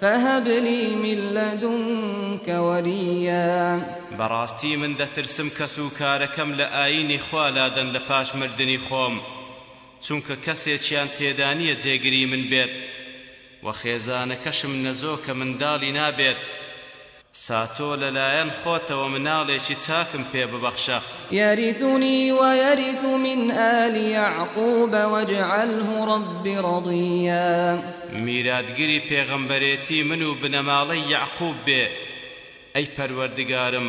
فهب لی من لدنک ولیا. بەڕاستی من دەترسم کەس و کارەکەم لە ئایینی خوا لادەن لە پاش مردنی خۆم، چونکە کەسێکیان تێدانیە جێگری من بێت، وە خێزانەکەشم نەزۆکە منداڵی نابێت، ساتۆ، لەلایەن خۆتەوە مناڵێکی چاکم پێ ببەخشە. یەریثنی ویەریث من ئال یعقوب وجعله رب رضیا. میراتگری پێغەمبەرێتی من و بنەماڵەی یەعقوب بێ، ئەی پەروەردگارم،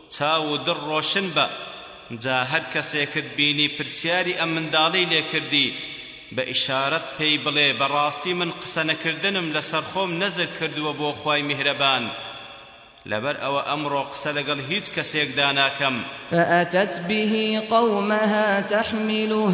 چاو و دڵ ڕۆشن بە جا هەر کەسێکت بینی پرسیاری ئەم منداڵەی لێ کردی بە ئیشارەت پێی بڵێ بە ڕاستی من قسە نەکردنم لە سەر خۆم نەزر کردووە بۆ خوای میهرەبان لەبەر ئەوە ئەمڕۆ قسە لەگەڵ هیچ کەسێکدا ناکەم فأتت به قومها تحمله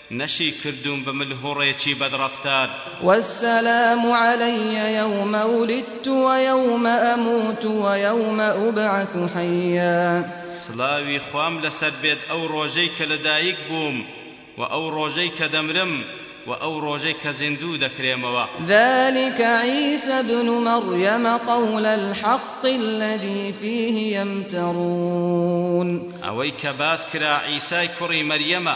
نەشی کردووم بە ملهوڕێکی بەدڕەفتار. والسلام علی یوم ولدت ویوم اموت ویوم ابعث حیا. سڵاوی خوام لەسەر بێت ئەو ڕۆژەی کە لەدایک بووم و ئەو ڕۆژەی کە دەمرم و ئەو ڕۆژەی کە زیندوو دەکرێمەوە. ذلک عیسی بن مریەم قول الحق الذی فیه یمترون. ئەوەی کە باس کرا عیسای کوڕی مەریەمە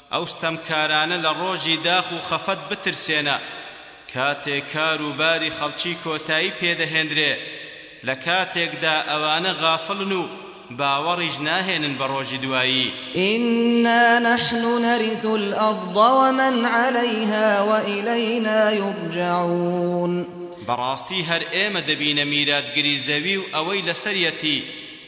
ئەو ستەمکارانە لە ڕۆژی داخ و خەفەت بترسێنە، کاتێ کار و باری خەڵکی کۆتایی پێ دەهێندرێ، لە کاتێکدا ئەوانە غافڵن و باوەڕیش ناهێنن بە ڕۆژی دوایی. إنا نحن نرث الأرض ومن عليها وإلينا يرجعون. بەڕاستی هەر ئێمە دەبینە میراتگری زەوی و ئەوەی لەسەریەتی.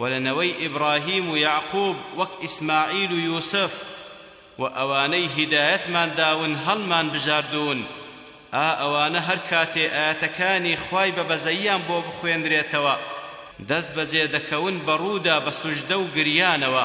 وە لە نەوەی ئیبراهیم و یەعقوب وەک ئیسماعیل و یوسف وە ئەوانەی هیدایەتمان داون هەڵمان بژاردوون ئا ئەوانە هەر کاتێ ئایەتەکانی خوای بە بەزەییان بۆ بخوێنرێتەوە دەست بەجێ دەکەون بە ڕوودا بە سوژدە و گریانەوە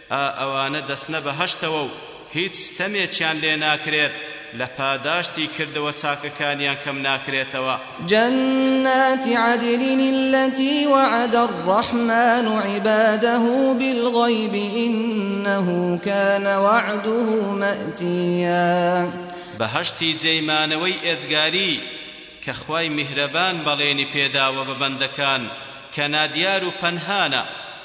ئا ئەوانە دەچنە بەهەشتەوە و هیچ ستەمێکیان لێ ناکرێت، لە پاداشتی کردەوە چاکەکانیان کەم ناکرێتەوە. جنات عدن التي وعد الرحمن عباده بالغیب انه کان وعده ماتیا. بەهەشتی جێی مانەوەی ئێجگاری کە خوای میهرەبان بەڵێنی پێداوە بە بەندەکان کە نادیار و پەنهانە.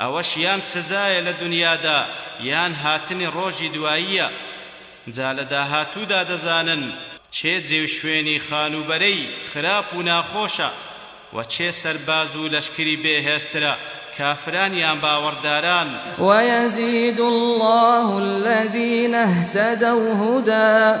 ئەوەش یان سزایە لە دونیادا یان هاتنی ڕۆژی دواییە جا لە داهاتوودا دەزانن کێ جێ و شوێنی خانووبەرەی خراپ و ناخۆشە و کێ سەرباز و لەشکری بێ هێزترە کافران یان باوەڕداران. ویزید اللە الذین اهتدوا هدی.